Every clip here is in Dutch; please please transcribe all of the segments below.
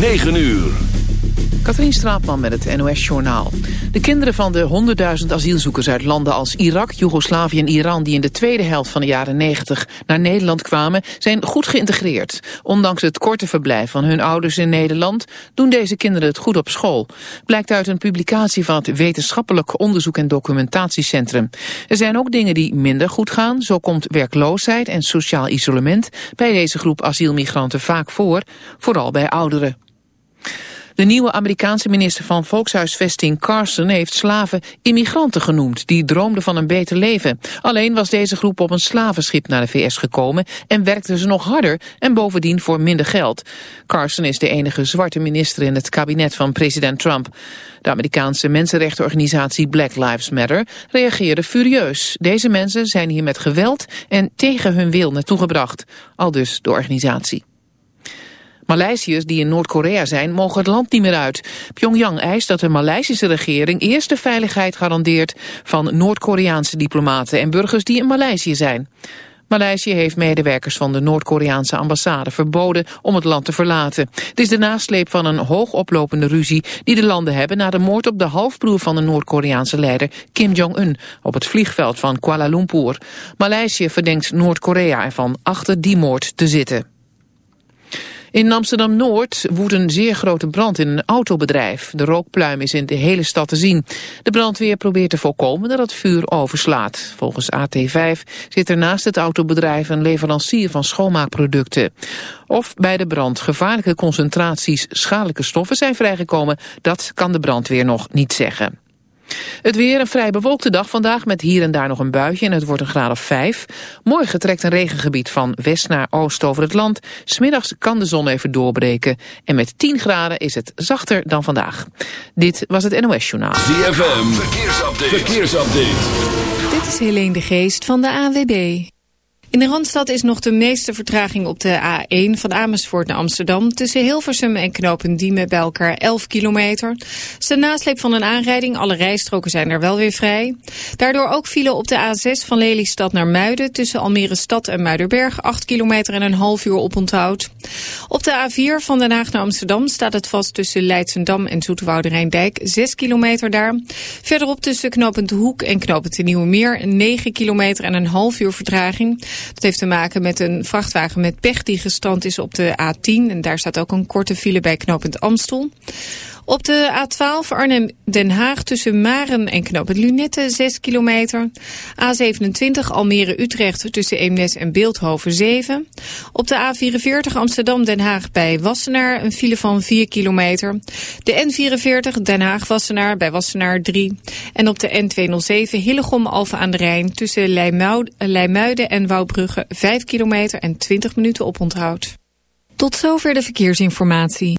9 uur. Katrien Straatman met het NOS-journaal. De kinderen van de 100.000 asielzoekers uit landen als Irak, Joegoslavië en Iran... die in de tweede helft van de jaren 90 naar Nederland kwamen... zijn goed geïntegreerd. Ondanks het korte verblijf van hun ouders in Nederland... doen deze kinderen het goed op school. Blijkt uit een publicatie van het Wetenschappelijk Onderzoek en Documentatiecentrum. Er zijn ook dingen die minder goed gaan. Zo komt werkloosheid en sociaal isolement... bij deze groep asielmigranten vaak voor, vooral bij ouderen. De nieuwe Amerikaanse minister van Volkshuisvesting Carson heeft slaven immigranten genoemd die droomden van een beter leven. Alleen was deze groep op een slavenschip naar de VS gekomen en werkten ze nog harder en bovendien voor minder geld. Carson is de enige zwarte minister in het kabinet van president Trump. De Amerikaanse mensenrechtenorganisatie Black Lives Matter reageerde furieus. Deze mensen zijn hier met geweld en tegen hun wil naartoe gebracht. Al dus de organisatie. Maleisiërs die in Noord-Korea zijn mogen het land niet meer uit. Pyongyang eist dat de Maleisische regering eerst de veiligheid garandeert van Noord-Koreaanse diplomaten en burgers die in Maleisië zijn. Maleisië heeft medewerkers van de Noord-Koreaanse ambassade verboden om het land te verlaten. Het is de nasleep van een hoogoplopende ruzie die de landen hebben na de moord op de halfbroer van de Noord-Koreaanse leider Kim Jong-un op het vliegveld van Kuala Lumpur. Maleisië verdenkt Noord-Korea ervan achter die moord te zitten. In Amsterdam-Noord woedt een zeer grote brand in een autobedrijf. De rookpluim is in de hele stad te zien. De brandweer probeert te voorkomen dat het vuur overslaat. Volgens AT5 zit er naast het autobedrijf een leverancier van schoonmaakproducten. Of bij de brand gevaarlijke concentraties schadelijke stoffen zijn vrijgekomen, dat kan de brandweer nog niet zeggen. Het weer een vrij bewolkte dag vandaag met hier en daar nog een buitje en het wordt een graad of 5. Morgen trekt een regengebied van west naar oost over het land. Smiddags kan de zon even doorbreken en met 10 graden is het zachter dan vandaag. Dit was het NOS Journaal. ZFM, verkeersupdate. verkeersupdate. Dit is Helene de Geest van de AWB. In de Randstad is nog de meeste vertraging op de A1 van Amersfoort naar Amsterdam. Tussen Hilversum en Knopen Diemen bij elkaar 11 kilometer. Is nasleep van een aanrijding. Alle rijstroken zijn er wel weer vrij. Daardoor ook vielen op de A6 van Lelystad naar Muiden. Tussen Almere Stad en Muiderberg 8 kilometer en een half uur op onthoud. Op de A4 van Den Haag naar Amsterdam staat het vast tussen Leidsendam en Zoetewoude Rijndijk. 6 kilometer daar. Verderop tussen Knopend Hoek en Knopend Nieuwe Meer 9 kilometer en een half uur vertraging. Dat heeft te maken met een vrachtwagen met pech die gestrand is op de A10. En daar staat ook een korte file bij knooppunt Amstel. Op de A12 Arnhem-Den Haag tussen Maren en knooppunt Lunette 6 kilometer. A27 Almere-Utrecht tussen Eemnes en Beeldhoven 7. Op de A44 Amsterdam-Den Haag bij Wassenaar een file van 4 kilometer. De N44 Den Haag-Wassenaar bij Wassenaar 3. En op de N207 Hillegom-Alphen aan de Rijn tussen Leimuiden en Wouwbrugge 5 kilometer en 20 minuten oponthoud. Tot zover de verkeersinformatie.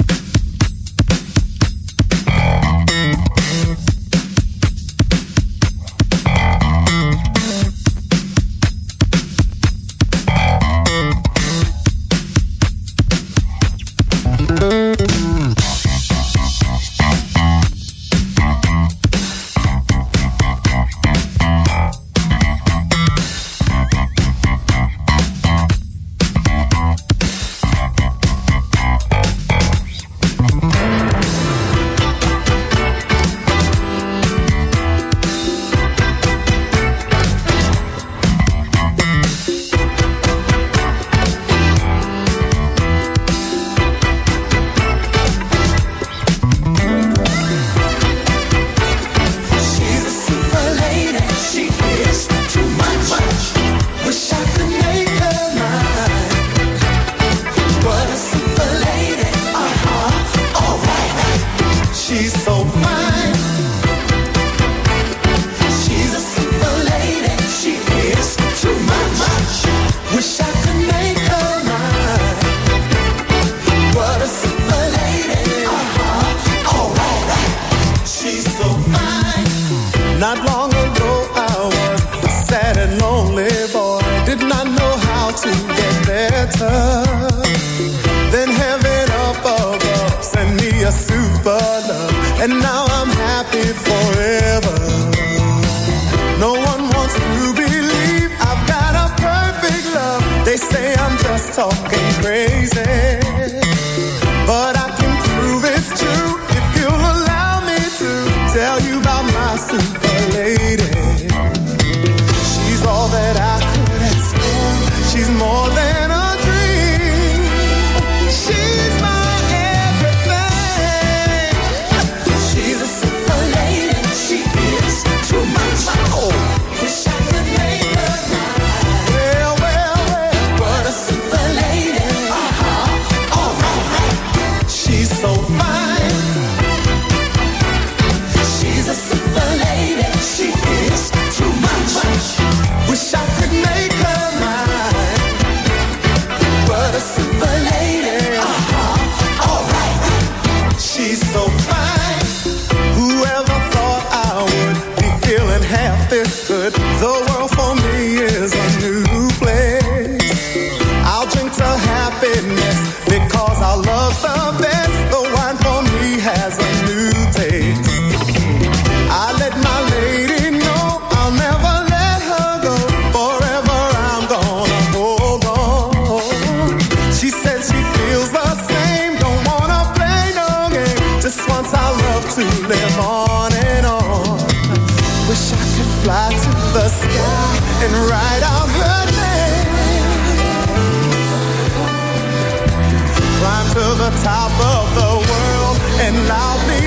talking crazy. to live on and on. Wish I could fly to the sky and write out her name. Climb to the top of the world and I'll be.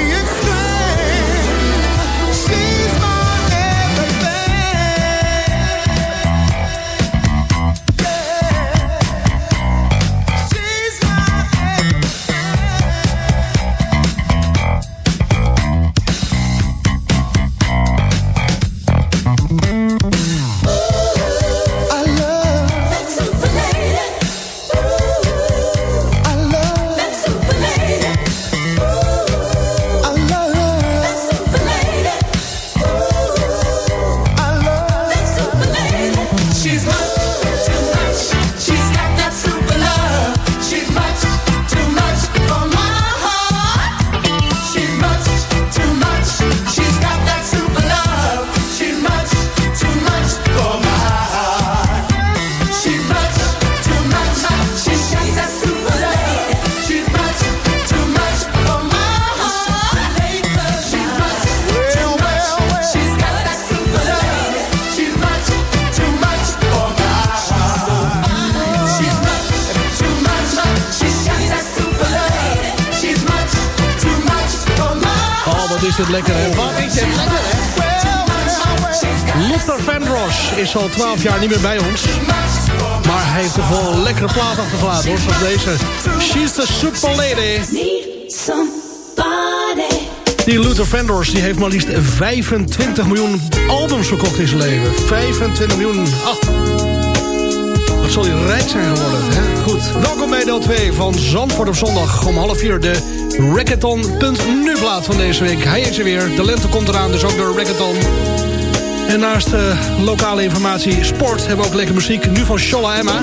Is al 12 jaar niet meer bij ons. Maar hij heeft toch wel een lekkere plaat achtergelaten hoor. Zoals deze. She's the super lady. Die Luther Vandross die heeft maar liefst 25 miljoen albums verkocht in zijn leven. 25 miljoen. Ach. Wat zal hij rijk zijn geworden. Hè? Goed. Welkom bij deel 2 van Zandvoort op zondag. Om half vier de Rackathon.nu plaat van deze week. Hij is er weer. De lente komt eraan, dus ook de Rackathon. En naast uh, lokale informatie sport hebben we ook lekker muziek. Nu van Sholla Emma.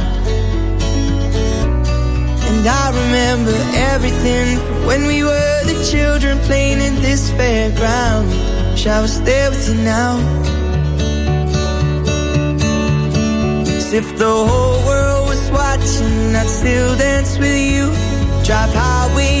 And I remember everything from when we were the children playing in this fairground. Wish I was there with you now. As if the whole world was watching, I'd still dance with you. Drive highways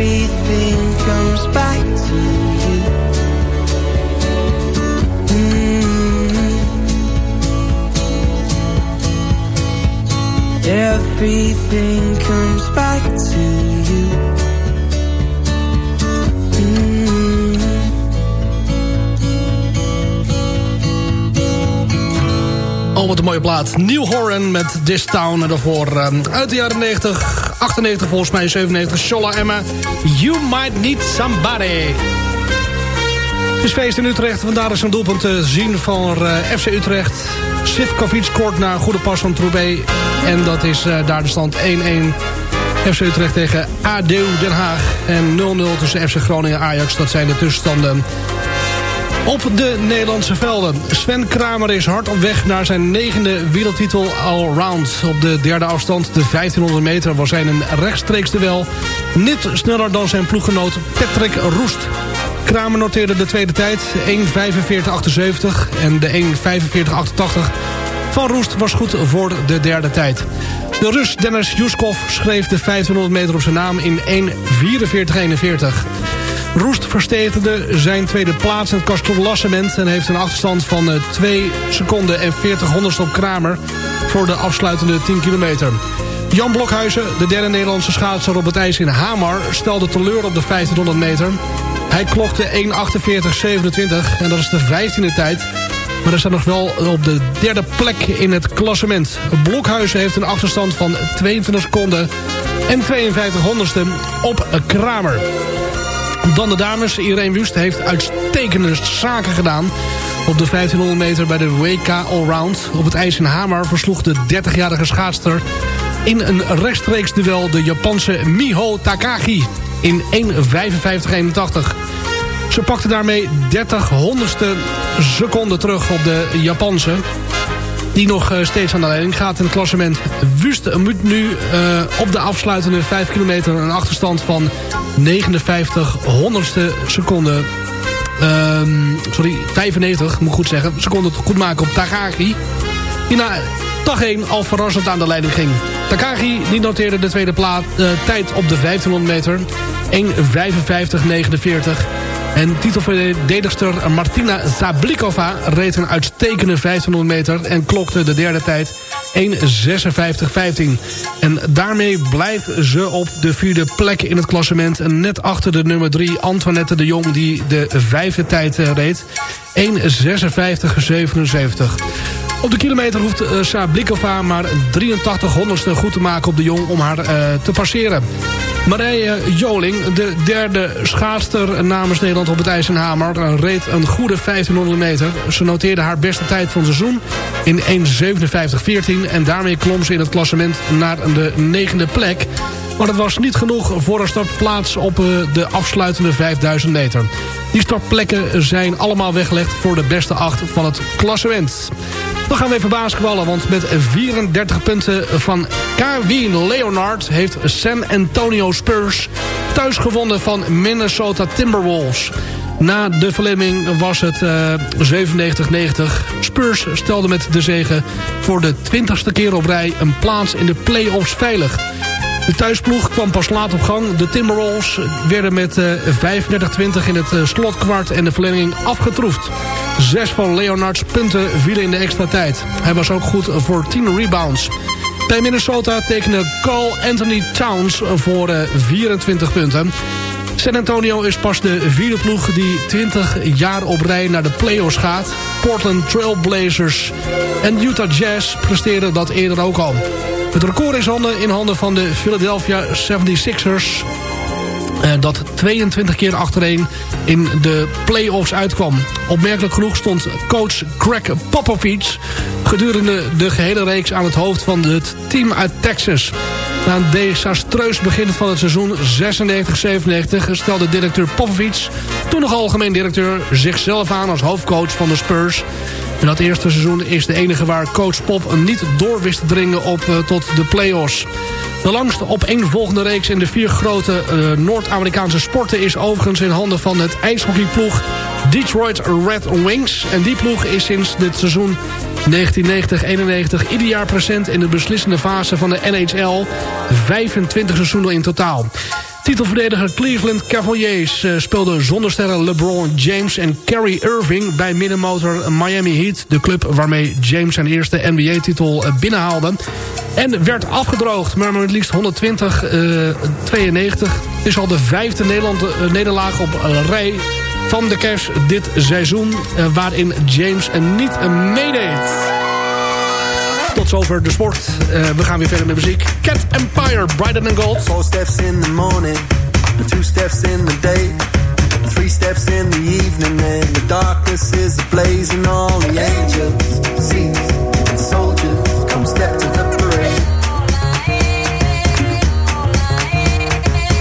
Everything comes back to you. Mm. Everything comes back to you. Mm. Oh, wat een mooie plaat. Neil Horan met This Town. En daarvoor uh, uit de jaren 90, 98 volgens mij, 97. Shola Emma, You Might Need Somebody. Het is feest in Utrecht. Vandaar is een doelpunt te zien van uh, FC Utrecht. Sivkovic scoort na een goede pas van Troubé. En dat is uh, daar de stand 1-1. FC Utrecht tegen ADO Den Haag. En 0-0 tussen FC Groningen en Ajax. Dat zijn de tussenstanden op de Nederlandse velden. Sven Kramer is hard op weg naar zijn negende wereldtitel allround. Op de derde afstand, de 1500 meter, was hij een rechtstreeks duel. Niet sneller dan zijn ploeggenoot Patrick Roest. Kramer noteerde de tweede tijd 1.45.78 en de 1.45.88 van Roest was goed voor de derde tijd. De Rus Dennis Yuskov schreef de 1500 meter op zijn naam in 1.44.41. Roest verstevigde zijn tweede plaats in het klassement... en heeft een achterstand van 2 seconden en 40 honderdste op Kramer... voor de afsluitende 10 kilometer. Jan Blokhuizen, de derde Nederlandse schaatser op het ijs in Hamar... stelde teleur op de 1500 meter. Hij klokte 1.48.27 en dat is de 15e tijd... Maar er staat nog wel op de derde plek in het klassement. Blokhuizen heeft een achterstand van 22 seconden en 52 honderdste op Kramer. Dan de dames. Irene Wust heeft uitstekende zaken gedaan. Op de 1500 meter bij de WK Allround. Op het ijs in Hamar versloeg de 30-jarige schaatster... in een rechtstreeks duel de Japanse Miho Takagi in 1.55.81. Ze pakte daarmee 30 honderdste seconden terug op de Japanse. Die nog eh, steeds aan de leiding gaat in het klassement. Wust moet nu uh, op de afsluitende 5 kilometer een achterstand van 59 honderdste seconde. Um, sorry, 95 moet ik goed zeggen. Seconden goed maken op Takagi. Die na dag 1 al verrassend aan de leiding ging. Takagi die noteerde de tweede plaat, uh, tijd op de 1500 meter. 1.55.49. En titelverdedigster Martina Zablikova reed een uitstekende 1500 meter... en klokte de derde tijd 1.56.15. En daarmee blijft ze op de vierde plek in het klassement... net achter de nummer 3 Antoinette de Jong die de vijfde tijd eh, reed. 1.56.77. Op de kilometer hoeft uh, Sablikova maar 83 honderdste goed te maken op de Jong om haar uh, te passeren. Marije Joling, de derde schaatster namens Nederland op het ijs en Hamer... reed een goede 1500 meter. Ze noteerde haar beste tijd van het seizoen in 1.57.14... en daarmee klom ze in het klassement naar de negende plek... Maar het was niet genoeg voor een startplaats op eh, de afsluitende 5000 meter. Die startplekken zijn allemaal weggelegd voor de beste acht van het klassement. Dan gaan we even basketballen, want met 34 punten van Kawhi Leonard... heeft San Antonio Spurs thuis gewonnen van Minnesota Timberwolves. Na de verlemming was het uh, 97-90. Spurs stelde met de zegen voor de 20ste keer op rij... een plaats in de play-offs veilig. De thuisploeg kwam pas laat op gang. De Timberwolves werden met uh, eh, 35-20 in het uh, slotkwart en de verlenging afgetroefd. Zes van Leonards punten vielen in de extra tijd. Hij was ook goed voor 10 rebounds. Bij Minnesota tekende Carl Anthony Towns voor uh, eh, 24 punten. San Antonio is pas de vierde ploeg die 20 jaar op rij naar de playoffs gaat. Portland Trail Blazers en Utah Jazz presteerden dat eerder ook al. Het record is handen in handen van de Philadelphia 76ers. Uh, dat 22 keer achtereen in de play-offs uitkwam. Opmerkelijk genoeg stond coach Greg Popovich... gedurende de gehele reeks aan het hoofd van het team uit Texas. Na een desastreus begin van het seizoen 96-97... stelde directeur Popovich, toen nog algemeen directeur... zichzelf aan als hoofdcoach van de Spurs... In dat eerste seizoen is de enige waar coach Pop niet door wist te dringen op, uh, tot de play-offs. De langste opeenvolgende reeks in de vier grote uh, Noord-Amerikaanse sporten... is overigens in handen van het ijshockeyploeg Detroit Red Wings. En die ploeg is sinds dit seizoen 1990-91 ieder jaar present in de beslissende fase van de NHL. 25 seizoenen in totaal. Titelverdediger Cleveland Cavaliers uh, speelde zonder sterren LeBron James en Kerry Irving bij middenmotor Miami Heat. De club waarmee James zijn eerste NBA-titel uh, binnenhaalde. En werd afgedroogd, maar met liefst 120, 92. Het is al de vijfde Nederland, uh, nederlaag op rij van de Cavs dit seizoen. waarin James niet meedeed. Tot zover de sport. Uh, we gaan weer verder met muziek. Cat Empire, Brighter Than Gold. Four steps in the morning, two steps in the day. Three steps in the evening and the darkness is ablaze and all the angels, seas and soldiers come step to the parade.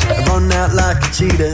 I run out like a cheetah,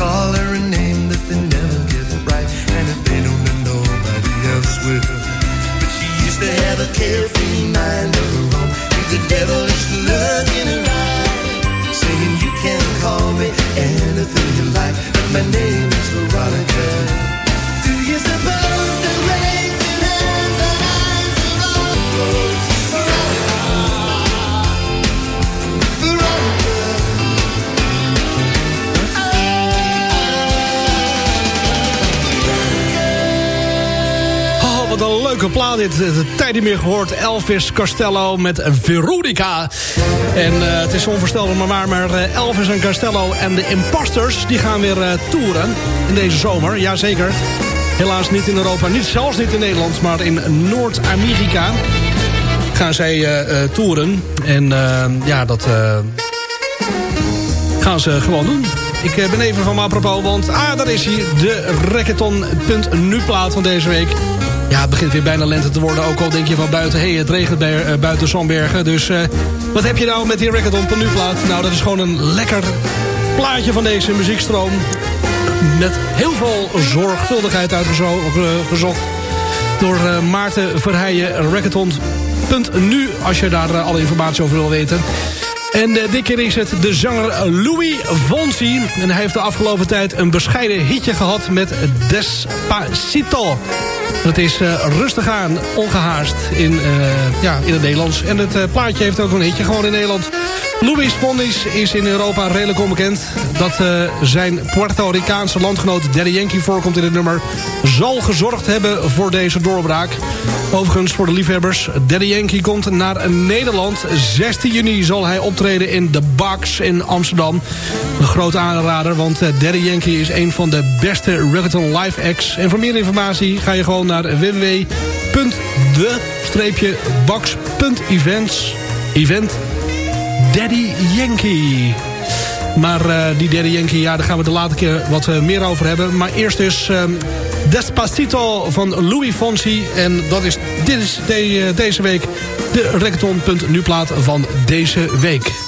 And dit. De tijd niet meer gehoord. Elvis Costello met Veronica. En eh, het is onvoorstelbaar maar, maar eh, Elvis en Costello en de Imposters... die gaan weer eh, toeren in deze zomer. Jazeker. Helaas niet in Europa, niet, zelfs niet in Nederland, maar in Noord-Amerika gaan zij toeren. En ja, dat gaan ze gewoon doen. Ik ben even van me apropos, want ah, daar is hij, de Racketon.nu plaat van deze week. Ja, het begint weer bijna lente te worden. Ook al denk je van buiten, hey, het regent bij, uh, buiten Zandbergen. Dus uh, wat heb je nou met die Racketon.nu plaat? Nou, dat is gewoon een lekker plaatje van deze muziekstroom. Met heel veel zorgvuldigheid uitgezocht. Door uh, Maarten Verheijen, Racketon.nu. Als je daar alle informatie over wil weten. En dit keer is het de zanger Louis Fonsi. En hij heeft de afgelopen tijd een bescheiden hitje gehad met Despacito. Het is uh, rustig aan, ongehaast in, uh, ja, in het Nederlands. En het uh, plaatje heeft ook een hitje gewoon in Nederland. Luis Fonsi is in Europa redelijk onbekend. Dat zijn Puerto Ricaanse landgenoot Daddy Yankee voorkomt in het nummer... zal gezorgd hebben voor deze doorbraak. Overigens voor de liefhebbers, Daddy Yankee komt naar Nederland. 16 juni zal hij optreden in The Box in Amsterdam. Een grote aanrader, want Daddy Yankee is een van de beste reggaeton live acts. En voor meer informatie ga je gewoon naar www.de-box.events event Daddy Yankee. Maar uh, die Daddy Yankee, ja, daar gaan we de later keer wat uh, meer over hebben. Maar eerst dus uh, Despacito van Louis Fonsi. En dat is, dit is de, deze week de Recton.nu plaat van deze week.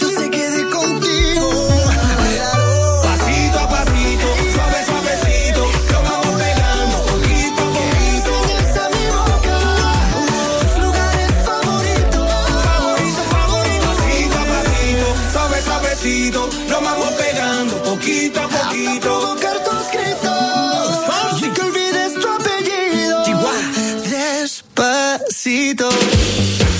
necesito.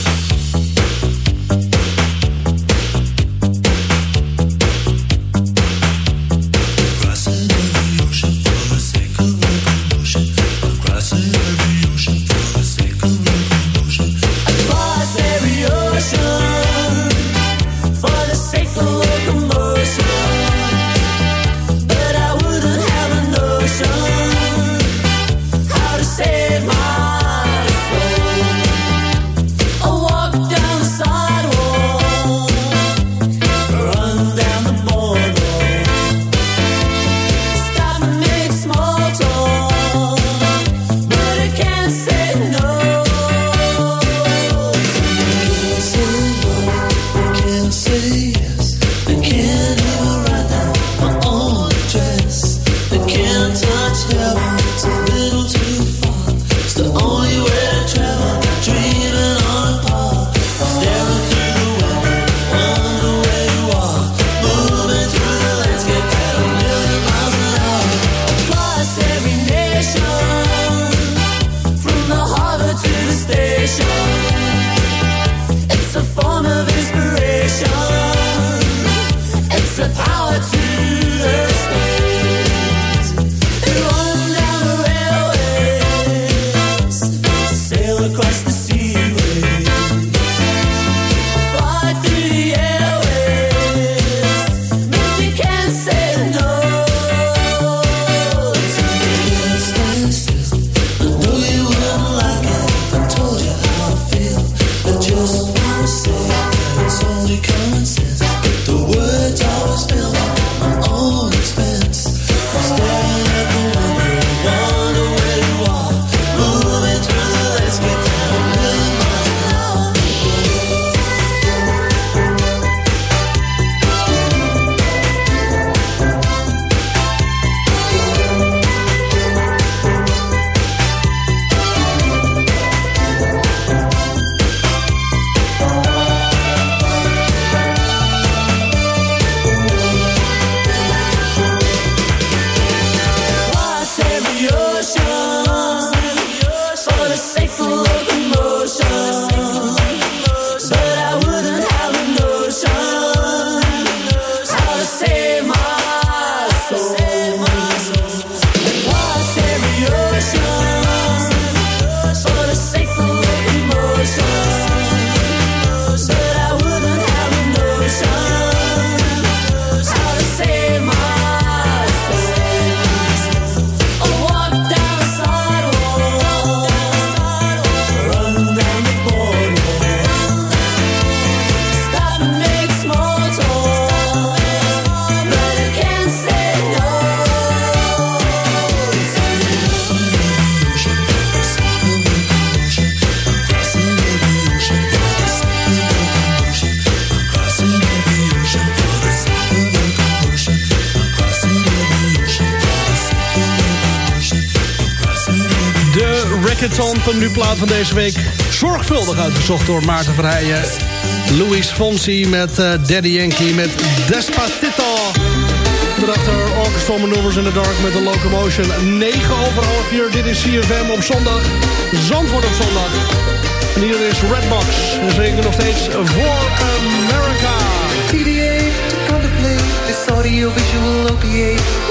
plaat van deze week zorgvuldig uitgezocht door Maarten Verheijen. Louis Fonsi met eh, Daddy Yankee met Despacito. erachter Orchestral Maneuvers in the Dark met de Locomotion. 9 over half uur, dit is CFM op zondag. Zandvoort op zondag. En hier is Redbox. En zeker nog steeds voor America. TDA, contemplate, this audiovisual OPA.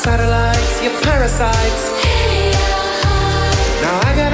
satellites, your parasites. Now I got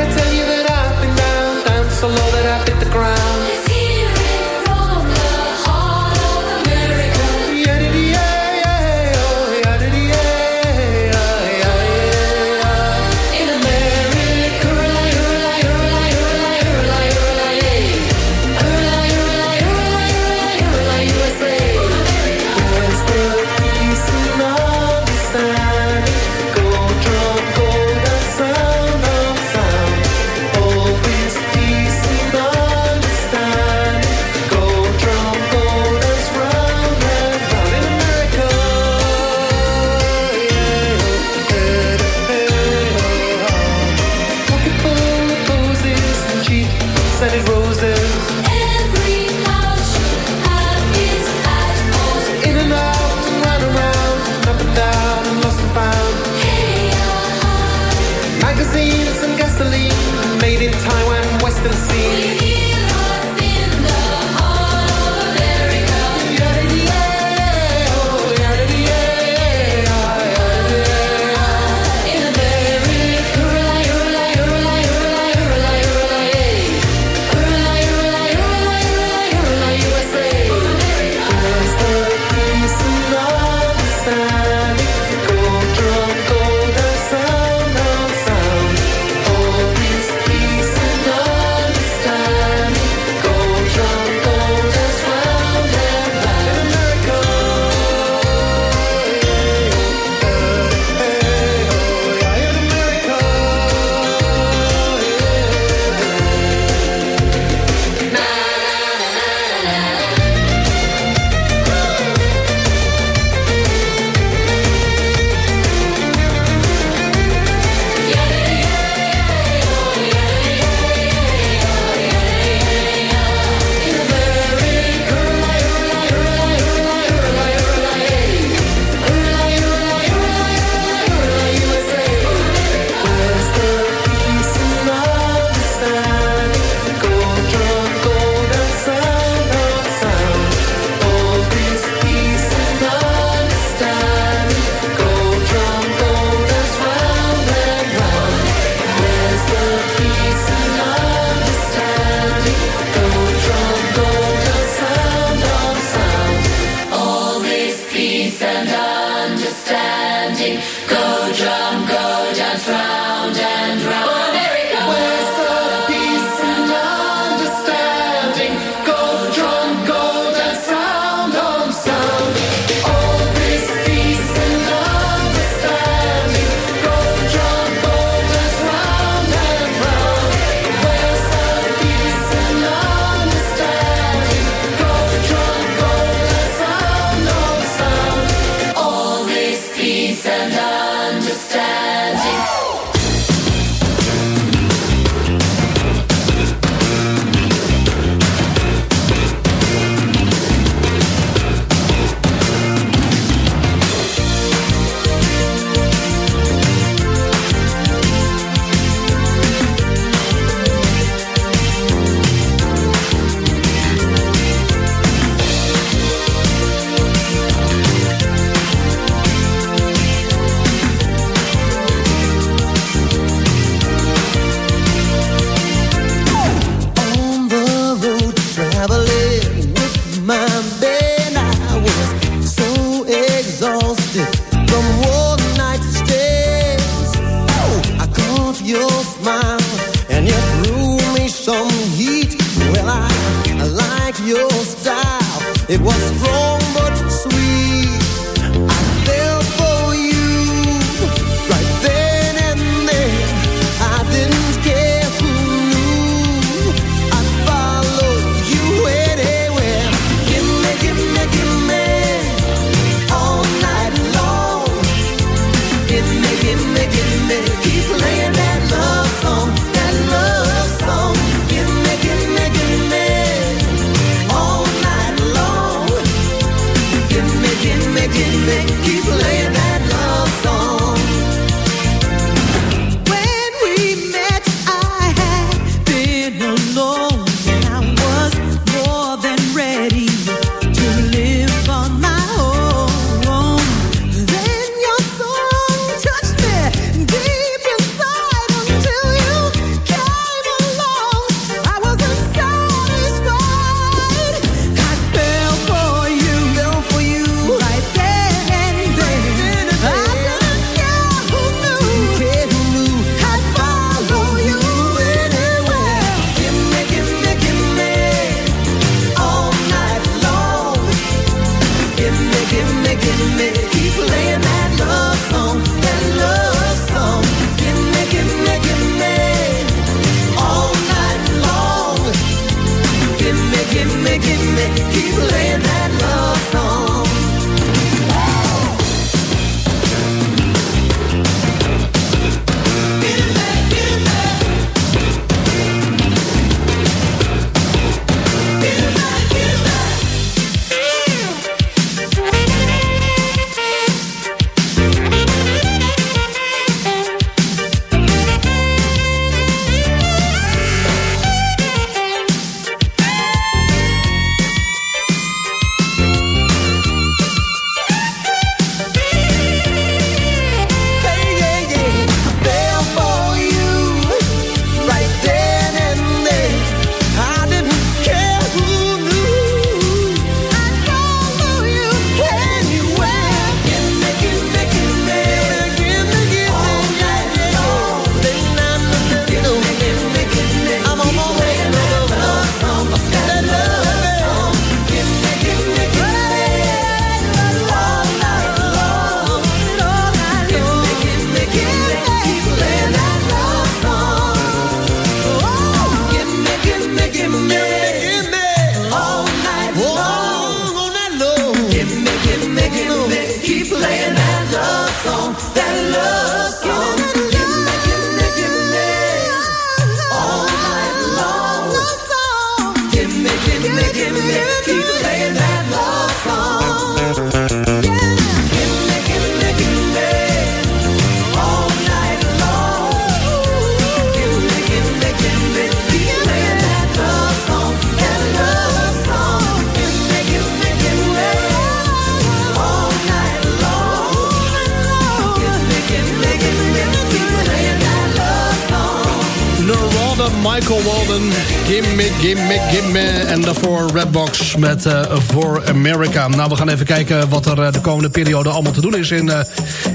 Gimme, Gimme, Gimme. En daarvoor Redbox met uh, For America. Nou, we gaan even kijken wat er uh, de komende periode allemaal te doen is in, uh,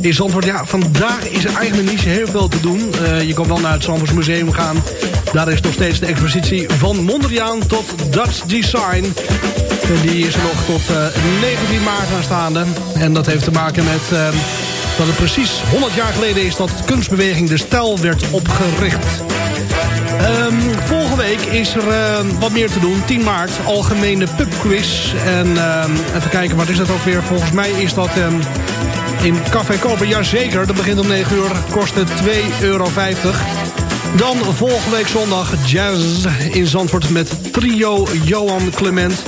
in Zandvoort. Ja, vandaag is er eigenlijk niet heel veel te doen. je kan wel naar het Zandvoorts Museum gaan. Daar is nog steeds de expositie van Mondriaan tot Dutch Design. En die is er nog tot 19 maart aanstaande. En dat heeft te maken met dat het precies 100 jaar geleden is dat kunstbeweging De Stijl werd opgericht. Um, volgende week is er uh, wat meer te doen. 10 maart, algemene pubquiz. En uh, even kijken, wat is dat ook weer? Volgens mij is dat in Café Koper. Jazeker, dat begint om 9 uur. Kost het 2,50 euro. Dan volgende week zondag jazz in Zandvoort met trio Johan Clement.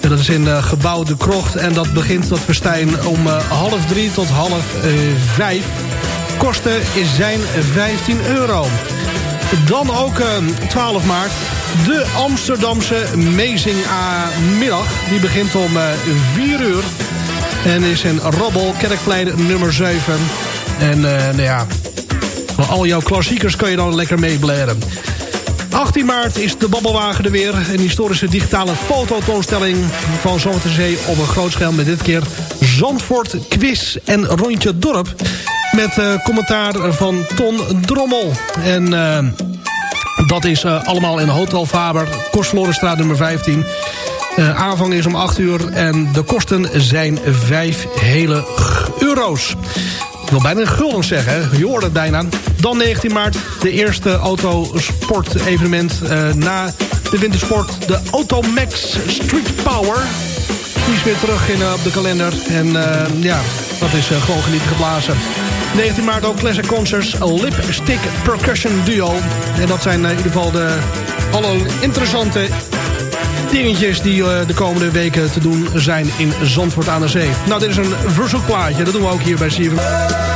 En dat is in uh, gebouw De Krocht. En dat begint dat festijn om uh, half drie tot half uh, vijf. Kosten zijn 15 euro. Dan ook 12 maart de Amsterdamse Amazing A-middag. Die begint om 4 uur. En is in Robbel, Kerkplein nummer 7. En nou ja, al jouw klassiekers kan je dan lekker meeblaren. 18 maart is de Babbelwagen er weer. Een historische digitale fototoonstelling van Zandvoortzee op een groot scherm. Met dit keer Zandvoort Quiz en Rondje Dorp. Met uh, commentaar van Ton Drommel. En uh, dat is uh, allemaal in Hotel Faber, Kostverlorenstraat nummer 15. aanvang is om 8 uur en de kosten zijn 5 hele euro's. Ik wil bijna gulden zeggen, je hoort bijna. Dan 19 maart de eerste autosport-evenement na de wintersport. De Automax Street Power. Die is weer terug in, op de kalender. En ja, dat is gewoon genieten geblazen. 19 maart ook Classic Concerts Lipstick Percussion Duo. En dat zijn in ieder geval de alle interessante dingetjes die de komende weken te doen zijn in Zandvoort aan de Zee. Nou, dit is een verzoekplaatje. Dat doen we ook hier bij CFM.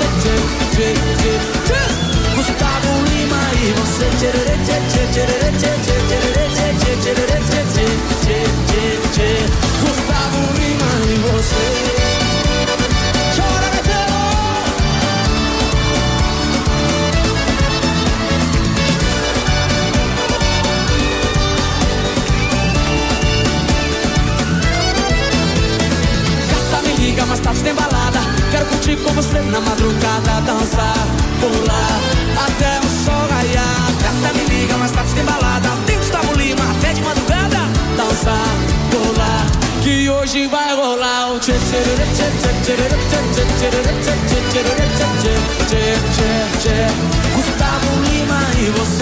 Gustavo Lima e você.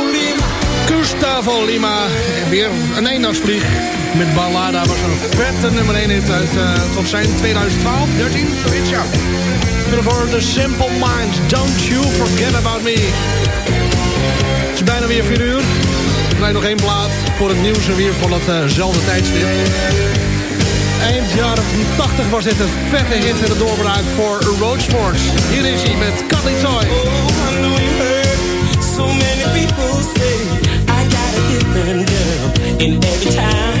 Tafel Lima. Weer een eendagsvlieg. Met Ballada was een vette nummer 1 hit uit eh, uh, tot zijn 2012, 13, zoiets ja. Voor The Simple Minds, Don't You Forget About Me. Het is bijna weer 4 uur. Er blijft nog één plaat voor het nieuws en weer van datzelfde tijdstip. Eind jaren 80 was dit een vette hit en de doorbraak voor Road Sports. Hier is hij met Cutting Toy. woman, girl, in every time.